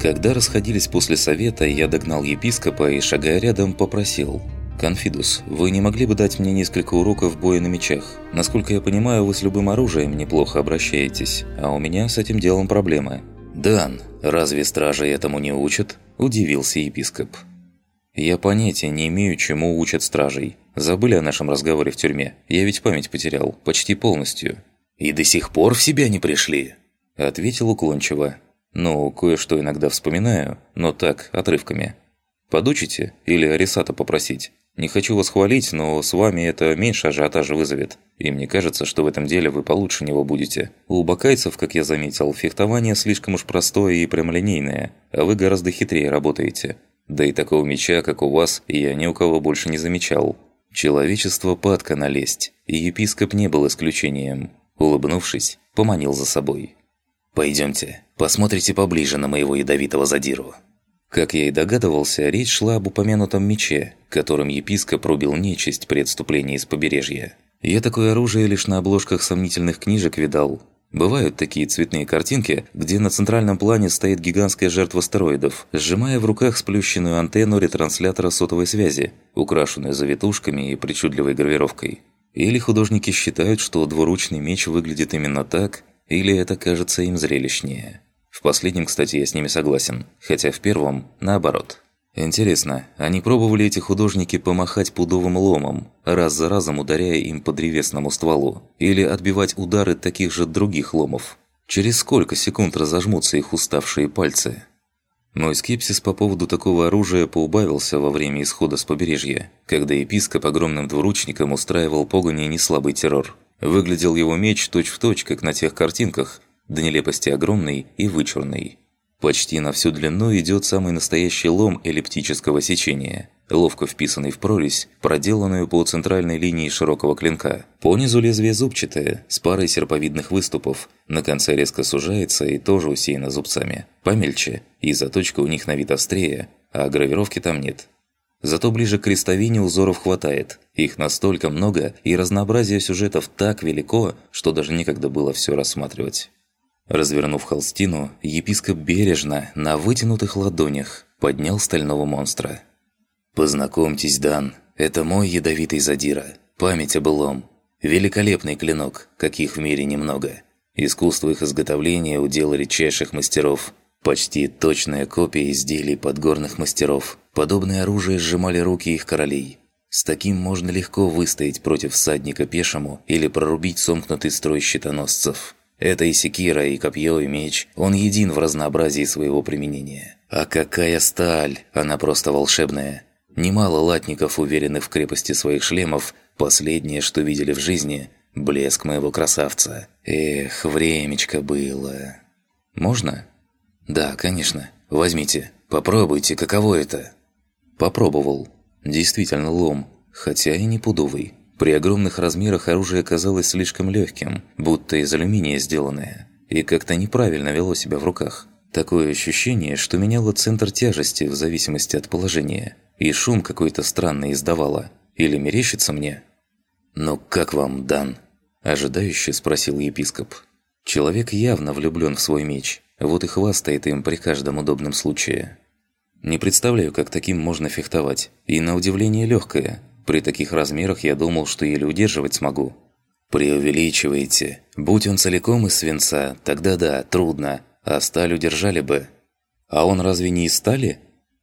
Когда расходились после совета, я догнал епископа и, шагая рядом, попросил. «Конфидус, вы не могли бы дать мне несколько уроков боя на мечах? Насколько я понимаю, вы с любым оружием неплохо обращаетесь, а у меня с этим делом проблемы». «Дан, разве стражи этому не учат?» – удивился епископ. «Я понятия не имею, чему учат стражей. Забыли о нашем разговоре в тюрьме? Я ведь память потерял, почти полностью». «И до сих пор в себя не пришли?» – ответил уклончиво. «Ну, кое-что иногда вспоминаю, но так, отрывками. Подучите? Или Арисата попросить? Не хочу вас хвалить, но с вами это меньше ажиотажа вызовет. И мне кажется, что в этом деле вы получше него будете. У бакайцев, как я заметил, фехтование слишком уж простое и прямолинейное, а вы гораздо хитрее работаете. Да и такого меча, как у вас, я ни у кого больше не замечал. Человечество падка налезть, и епископ не был исключением. Улыбнувшись, поманил за собой. «Пойдемте, посмотрите поближе на моего ядовитого задиру». Как я и догадывался, речь шла об упомянутом мече, которым епископ рубил нечисть при отступлении из побережья. Я такое оружие лишь на обложках сомнительных книжек видал. Бывают такие цветные картинки, где на центральном плане стоит гигантская жертва стероидов, сжимая в руках сплющенную антенну ретранслятора сотовой связи, украшенную завитушками и причудливой гравировкой. Или художники считают, что двуручный меч выглядит именно так, или это кажется им зрелищнее. В последнем, кстати, я с ними согласен, хотя в первом – наоборот. Интересно, они пробовали эти художники помахать пудовым ломом, раз за разом ударяя им по древесному стволу, или отбивать удары таких же других ломов? Через сколько секунд разожмутся их уставшие пальцы? Мой скепсис по поводу такого оружия поубавился во время исхода с побережья, когда епископ огромным двуручником устраивал погони неслабый террор. Выглядел его меч точь-в-точь, точь, как на тех картинках, до нелепости огромный и вычурный. Почти на всю длину идет самый настоящий лом эллиптического сечения, ловко вписанный в прорезь, проделанную по центральной линии широкого клинка. По низу лезвие зубчатое, с парой серповидных выступов, на конце резко сужается и тоже усеяно зубцами. Помельче, и заточка у них на вид острее, а гравировки там нет. Зато ближе к крестовине узоров хватает. Их настолько много, и разнообразие сюжетов так велико, что даже некогда было все рассматривать. Развернув холстину, епископ бережно, на вытянутых ладонях, поднял стального монстра. «Познакомьтесь, Дан, это мой ядовитый задира, память о былом. Великолепный клинок, каких в мире немного. Искусство их изготовления – удел редчайших мастеров. Почти точная копия изделий подгорных мастеров. Подобное оружие сжимали руки их королей. С таким можно легко выстоять против всадника пешему или прорубить сомкнутый строй щитоносцев». Это и секира, и копье, и меч. Он един в разнообразии своего применения. А какая сталь! Она просто волшебная. Немало латников, уверенных в крепости своих шлемов, последнее, что видели в жизни – блеск моего красавца. Эх, времечко было. Можно? Да, конечно. Возьмите. Попробуйте, каково это? Попробовал. Действительно лом, хотя и не пудовый. При огромных размерах оружие казалось слишком легким, будто из алюминия сделанное, и как-то неправильно вело себя в руках. Такое ощущение, что меняло центр тяжести в зависимости от положения, и шум какой-то странный издавало. Или мерещится мне? «Ну как вам, Дан?» – ожидающе спросил епископ. Человек явно влюблен в свой меч, вот и хвастает им при каждом удобном случае. Не представляю, как таким можно фехтовать, и на удивление легкое – при таких размерах я думал, что еле удерживать смогу. Преувеличиваете. Будь он целиком из свинца, тогда да, трудно, а сталь удержали бы. А он разве не из стали?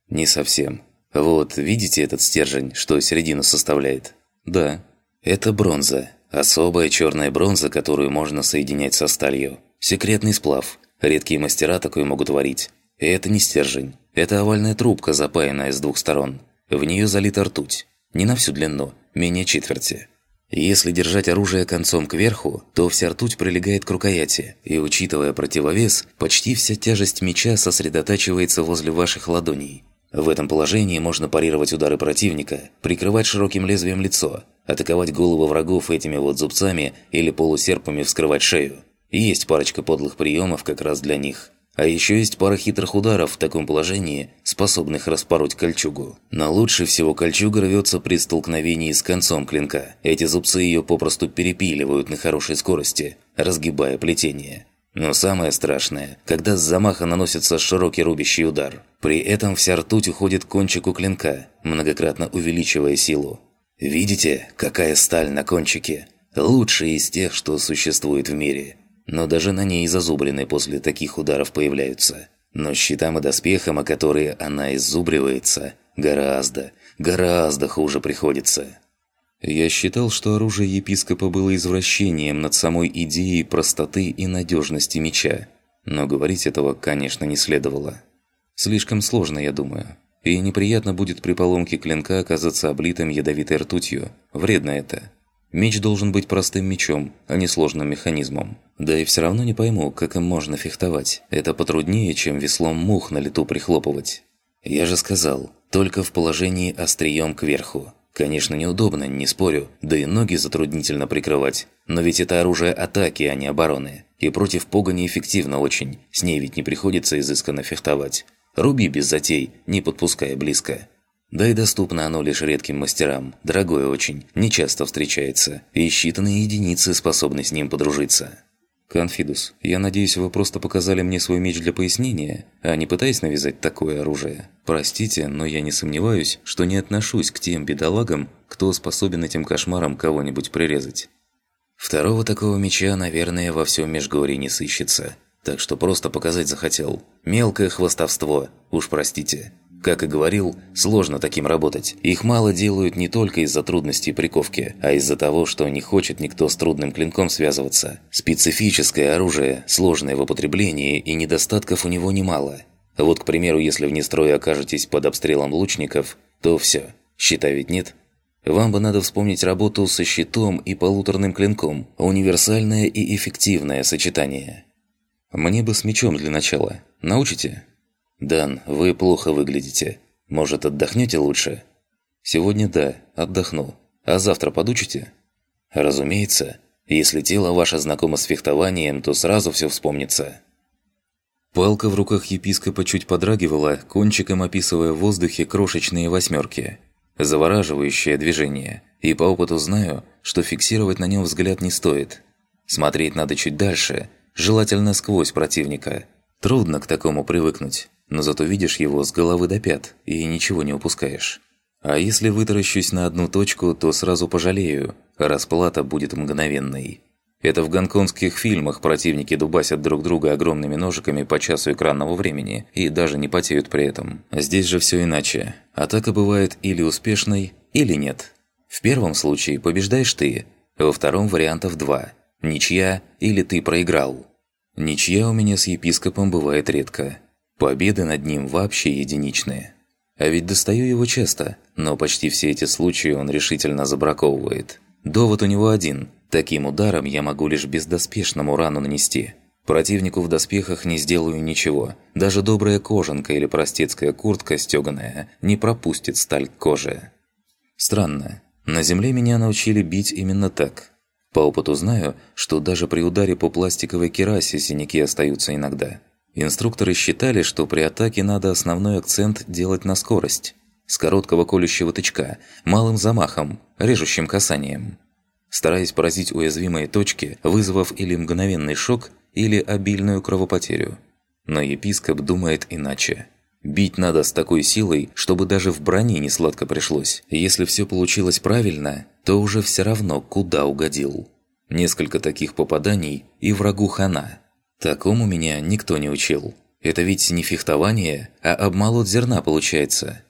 Не совсем. Вот, видите этот стержень, что середину составляет? Да. Это бронза. Особая черная бронза, которую можно соединять со сталью. Секретный сплав. Редкие мастера такое могут варить. И это не стержень. Это овальная трубка, запаянная с двух сторон. В нее залита ртуть. Не на всю длину, менее четверти. Если держать оружие концом кверху, то вся ртуть прилегает к рукояти, и, учитывая противовес, почти вся тяжесть меча сосредотачивается возле ваших ладоней. В этом положении можно парировать удары противника, прикрывать широким лезвием лицо, атаковать головы врагов этими вот зубцами или полусерпами вскрывать шею. Есть парочка подлых приемов как раз для них – а еще есть пара хитрых ударов в таком положении, способных распороть кольчугу. Но лучше всего кольчуга рвется при столкновении с концом клинка. Эти зубцы ее попросту перепиливают на хорошей скорости, разгибая плетение. Но самое страшное, когда с замаха наносится широкий рубящий удар. При этом вся ртуть уходит к кончику клинка, многократно увеличивая силу. Видите, какая сталь на кончике? Лучшая из тех, что существует в мире. Но даже на ней зазубрины после таких ударов появляются. Но щитам и доспехам, о которые она иззубривается, гораздо, гораздо хуже приходится. Я считал, что оружие епископа было извращением над самой идеей простоты и надежности меча. Но говорить этого, конечно, не следовало. Слишком сложно, я думаю. И неприятно будет при поломке клинка оказаться облитым ядовитой ртутью. Вредно это. Меч должен быть простым мечом, а не сложным механизмом. Да и все равно не пойму, как им можно фехтовать. Это потруднее, чем веслом мух на лету прихлопывать. Я же сказал, только в положении острием кверху. Конечно, неудобно, не спорю, да и ноги затруднительно прикрывать. Но ведь это оружие атаки, а не обороны. И против погони эффективно очень, с ней ведь не приходится изысканно фехтовать. Руби без затей, не подпуская близко. Да и доступно оно лишь редким мастерам, дорогое очень, нечасто встречается, и считанные единицы способны с ним подружиться. «Конфидус, я надеюсь, вы просто показали мне свой меч для пояснения, а не пытаясь навязать такое оружие. Простите, но я не сомневаюсь, что не отношусь к тем бедолагам, кто способен этим кошмаром кого-нибудь прирезать. Второго такого меча, наверное, во всем Межгорье не сыщется, так что просто показать захотел. Мелкое хвостовство, уж простите». Как и говорил, сложно таким работать. Их мало делают не только из-за трудностей приковки, а из-за того, что не хочет никто с трудным клинком связываться. Специфическое оружие, сложное в употреблении и недостатков у него немало. Вот, к примеру, если вне строя окажетесь под обстрелом лучников, то все, щита ведь нет. Вам бы надо вспомнить работу со щитом и полуторным клинком. Универсальное и эффективное сочетание. Мне бы с мечом для начала. Научите? «Дан, вы плохо выглядите. Может, отдохнете лучше?» «Сегодня да, отдохну. А завтра подучите?» «Разумеется. Если тело ваше знакомо с фехтованием, то сразу все вспомнится». Палка в руках епископа чуть подрагивала, кончиком описывая в воздухе крошечные восьмерки. Завораживающее движение. И по опыту знаю, что фиксировать на нем взгляд не стоит. Смотреть надо чуть дальше, желательно сквозь противника. Трудно к такому привыкнуть но зато видишь его с головы до пят и ничего не упускаешь. А если вытаращусь на одну точку, то сразу пожалею, расплата будет мгновенной. Это в гонконгских фильмах противники дубасят друг друга огромными ножиками по часу экранного времени и даже не потеют при этом. Здесь же все иначе. Атака бывает или успешной, или нет. В первом случае побеждаешь ты, во втором вариантов два. Ничья или ты проиграл. Ничья у меня с епископом бывает редко. Победы над ним вообще единичные. А ведь достаю его часто, но почти все эти случаи он решительно забраковывает. Довод у него один. Таким ударом я могу лишь бездоспешному рану нанести. Противнику в доспехах не сделаю ничего. Даже добрая кожанка или простецкая куртка стёганая не пропустит сталь к коже. Странно. На земле меня научили бить именно так. По опыту знаю, что даже при ударе по пластиковой керасе синяки остаются иногда. Инструкторы считали, что при атаке надо основной акцент делать на скорость. С короткого колющего тычка, малым замахом, режущим касанием. Стараясь поразить уязвимые точки, вызвав или мгновенный шок, или обильную кровопотерю. Но епископ думает иначе. Бить надо с такой силой, чтобы даже в броне не сладко пришлось. Если все получилось правильно, то уже все равно куда угодил. Несколько таких попаданий и врагу хана – Такому меня никто не учил. Это ведь не фехтование, а обмолот зерна получается.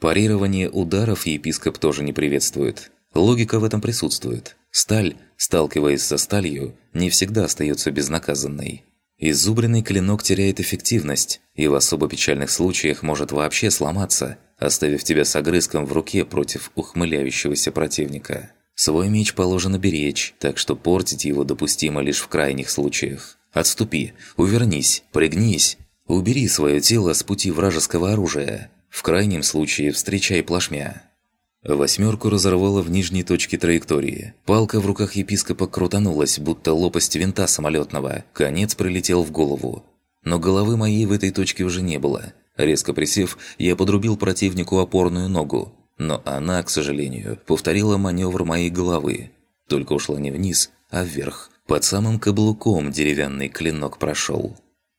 Парирование ударов епископ тоже не приветствует. Логика в этом присутствует. Сталь, сталкиваясь со сталью, не всегда остается безнаказанной. Изубренный клинок теряет эффективность и в особо печальных случаях может вообще сломаться, оставив тебя с огрызком в руке против ухмыляющегося противника. Свой меч положено беречь, так что портить его допустимо лишь в крайних случаях. Отступи, увернись, пригнись, убери свое тело с пути вражеского оружия. В крайнем случае встречай плашмя. Восьмерку разорвало в нижней точке траектории. Палка в руках епископа крутанулась, будто лопасть винта самолетного. Конец прилетел в голову. Но головы моей в этой точке уже не было. Резко присев, я подрубил противнику опорную ногу. Но она, к сожалению, повторила маневр моей головы. Только ушла не вниз, а вверх, Под самым каблуком деревянный клинок прошел.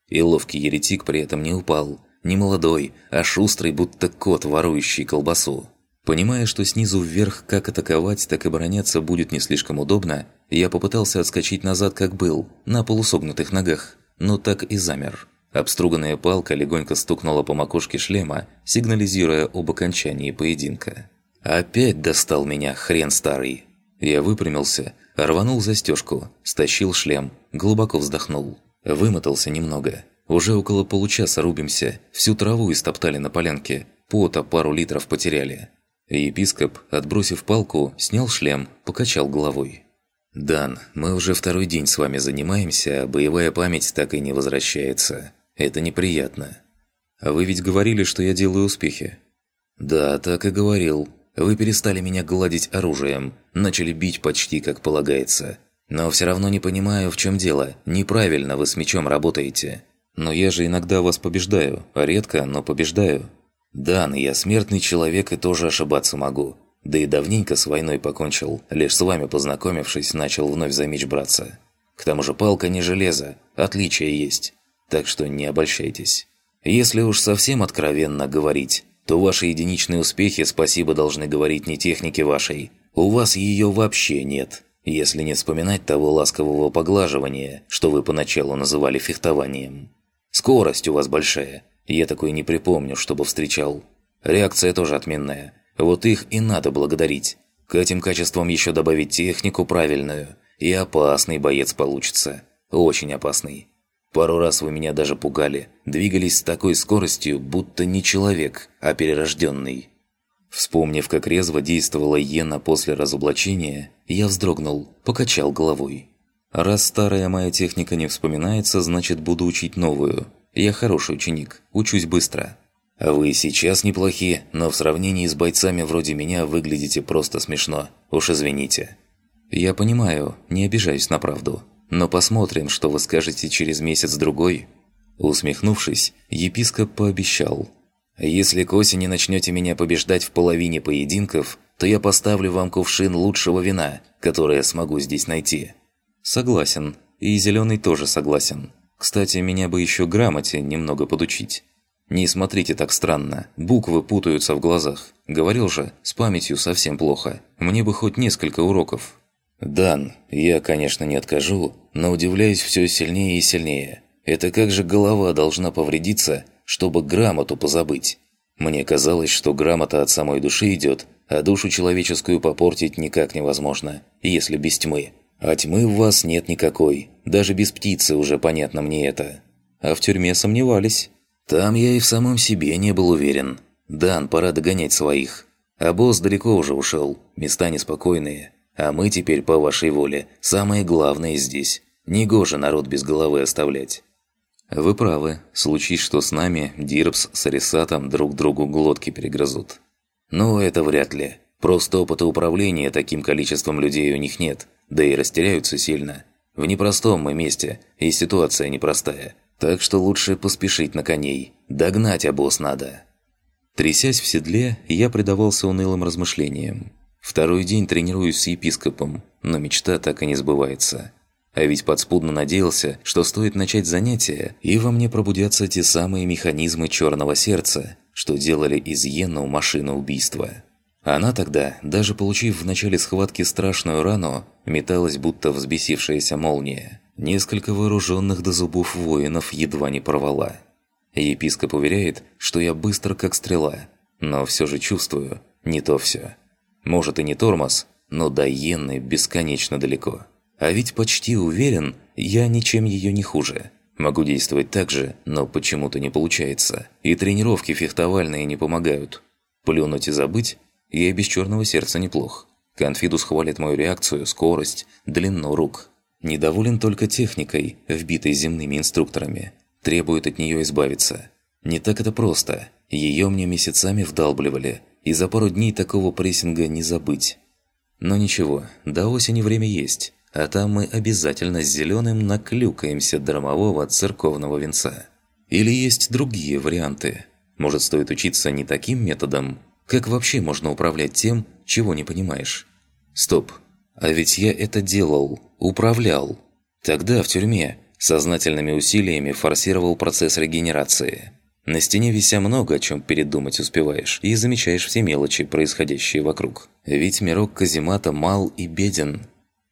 И ловкий еретик при этом не упал. Не молодой, а шустрый, будто кот, ворующий колбасу. Понимая, что снизу вверх как атаковать, так и обороняться будет не слишком удобно, я попытался отскочить назад, как был, на полусогнутых ногах, но так и замер. Обструганная палка легонько стукнула по макушке шлема, сигнализируя об окончании поединка. «Опять достал меня, хрен старый!» Я выпрямился, рванул застежку, стащил шлем, глубоко вздохнул. Вымотался немного. Уже около получаса рубимся, всю траву истоптали на полянке, пота пару литров потеряли. Епископ, отбросив палку, снял шлем, покачал головой. «Дан, мы уже второй день с вами занимаемся, а боевая память так и не возвращается. Это неприятно. А вы ведь говорили, что я делаю успехи. Да, так и говорил. Вы перестали меня гладить оружием, начали бить почти как полагается. Но все равно не понимаю, в чем дело. Неправильно вы с мечом работаете. Но я же иногда вас побеждаю, редко, но побеждаю. Да, но я смертный человек и тоже ошибаться могу. Да и давненько с войной покончил, лишь с вами познакомившись, начал вновь за меч браться. К тому же палка не железо, отличия есть так что не обольщайтесь. Если уж совсем откровенно говорить, то ваши единичные успехи спасибо должны говорить не технике вашей. У вас ее вообще нет, если не вспоминать того ласкового поглаживания, что вы поначалу называли фехтованием. Скорость у вас большая, я такой не припомню, чтобы встречал. Реакция тоже отменная, вот их и надо благодарить. К этим качествам еще добавить технику правильную, и опасный боец получится. Очень опасный. Пару раз вы меня даже пугали. Двигались с такой скоростью, будто не человек, а перерожденный. Вспомнив, как резво действовала Йена после разоблачения, я вздрогнул, покачал головой. Раз старая моя техника не вспоминается, значит буду учить новую. Я хороший ученик, учусь быстро. А вы сейчас неплохи, но в сравнении с бойцами вроде меня выглядите просто смешно. Уж извините. Я понимаю, не обижаюсь на правду. Но посмотрим, что вы скажете через месяц-другой». Усмехнувшись, епископ пообещал. «Если к осени начнете меня побеждать в половине поединков, то я поставлю вам кувшин лучшего вина, которое смогу здесь найти». «Согласен. И Зеленый тоже согласен. Кстати, меня бы еще грамоте немного подучить». «Не смотрите так странно. Буквы путаются в глазах. Говорил же, с памятью совсем плохо. Мне бы хоть несколько уроков». «Дан, я, конечно, не откажу, но удивляюсь все сильнее и сильнее. Это как же голова должна повредиться, чтобы грамоту позабыть? Мне казалось, что грамота от самой души идет, а душу человеческую попортить никак невозможно, если без тьмы. А тьмы в вас нет никакой, даже без птицы уже понятно мне это. А в тюрьме сомневались. Там я и в самом себе не был уверен. Дан, пора догонять своих. А босс далеко уже ушел, места неспокойные. А мы теперь, по вашей воле, самое главное здесь. Негоже народ без головы оставлять». «Вы правы. Случись, что с нами, Дирбс с Арисатом друг другу глотки перегрызут». «Ну, это вряд ли. Просто опыта управления таким количеством людей у них нет, да и растеряются сильно. В непростом мы месте, и ситуация непростая. Так что лучше поспешить на коней. Догнать обоз надо». Трясясь в седле, я предавался унылым размышлениям. Второй день тренируюсь с епископом, но мечта так и не сбывается. А ведь подспудно надеялся, что стоит начать занятия, и во мне пробудятся те самые механизмы черного сердца, что делали из Йену машину убийства. Она тогда, даже получив в начале схватки страшную рану, металась будто взбесившаяся молния. Несколько вооруженных до зубов воинов едва не порвала. Епископ уверяет, что я быстро как стрела, но все же чувствую, не то все. Может и не тормоз, но до Йенны бесконечно далеко. А ведь почти уверен, я ничем ее не хуже. Могу действовать так же, но почему-то не получается. И тренировки фехтовальные не помогают. Плюнуть и забыть? Я без черного сердца неплох. Конфидус хвалит мою реакцию, скорость, длину рук. Недоволен только техникой, вбитой земными инструкторами. Требует от нее избавиться. Не так это просто. Ее мне месяцами вдалбливали – и за пару дней такого прессинга не забыть. Но ничего, до осени время есть, а там мы обязательно с зеленым наклюкаемся драмового церковного венца. Или есть другие варианты. Может, стоит учиться не таким методом? Как вообще можно управлять тем, чего не понимаешь? Стоп. А ведь я это делал, управлял. Тогда, в тюрьме, сознательными усилиями форсировал процесс регенерации. На стене вися много о чем передумать успеваешь и замечаешь все мелочи, происходящие вокруг. Ведь мирок Казимата мал и беден.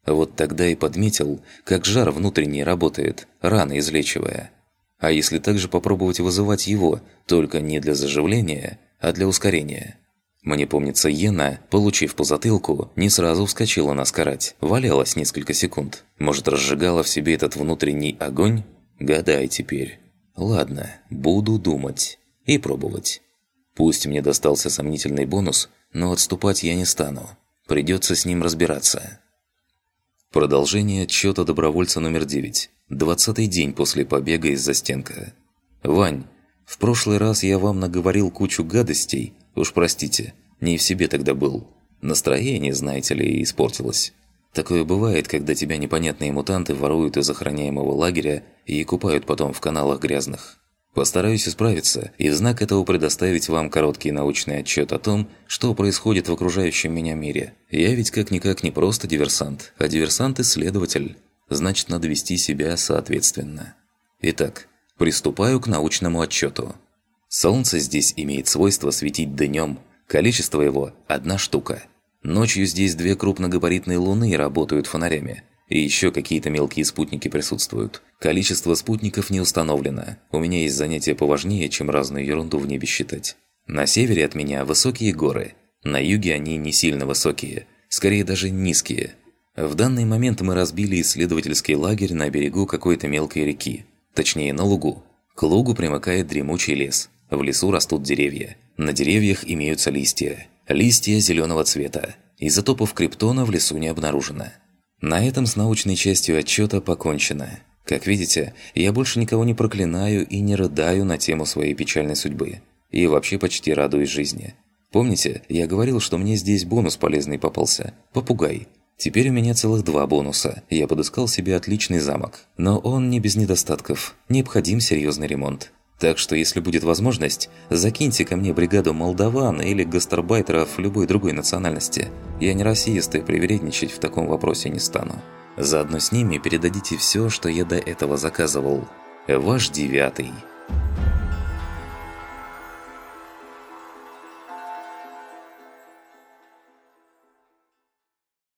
Вот тогда и подметил, как жар внутренний работает, рано излечивая. А если также попробовать вызывать его, только не для заживления, а для ускорения? Мне помнится, Йена, получив по затылку, не сразу вскочила на скорать, валялась несколько секунд. Может, разжигала в себе этот внутренний огонь? Гадай теперь. Ладно, буду думать. И пробовать. Пусть мне достался сомнительный бонус, но отступать я не стану. Придется с ним разбираться. Продолжение отчета добровольца номер 9. Двадцатый день после побега из застенка. «Вань, в прошлый раз я вам наговорил кучу гадостей. Уж простите, не в себе тогда был. Настроение, знаете ли, испортилось. Такое бывает, когда тебя непонятные мутанты воруют из охраняемого лагеря и купают потом в каналах грязных. Постараюсь исправиться и в знак этого предоставить вам короткий научный отчет о том, что происходит в окружающем меня мире. Я ведь как-никак не просто диверсант, а диверсант-исследователь. Значит, надо вести себя соответственно. Итак, приступаю к научному отчету. Солнце здесь имеет свойство светить днем. Количество его – одна штука – Ночью здесь две крупногабаритные луны работают фонарями. И еще какие-то мелкие спутники присутствуют. Количество спутников не установлено. У меня есть занятия поважнее, чем разную ерунду в небе считать. На севере от меня высокие горы. На юге они не сильно высокие. Скорее даже низкие. В данный момент мы разбили исследовательский лагерь на берегу какой-то мелкой реки. Точнее, на лугу. К лугу примыкает дремучий лес. В лесу растут деревья. На деревьях имеются листья. Листья зеленого цвета. Изотопов криптона в лесу не обнаружено. На этом с научной частью отчета покончено. Как видите, я больше никого не проклинаю и не рыдаю на тему своей печальной судьбы. И вообще почти радуюсь жизни. Помните, я говорил, что мне здесь бонус полезный попался? Попугай. Теперь у меня целых два бонуса. Я подыскал себе отличный замок. Но он не без недостатков. Необходим серьезный ремонт. Так что, если будет возможность, закиньте ко мне бригаду молдаван или гастарбайтеров любой другой национальности. Я не расист и привередничать в таком вопросе не стану. Заодно с ними передадите все, что я до этого заказывал. Ваш девятый.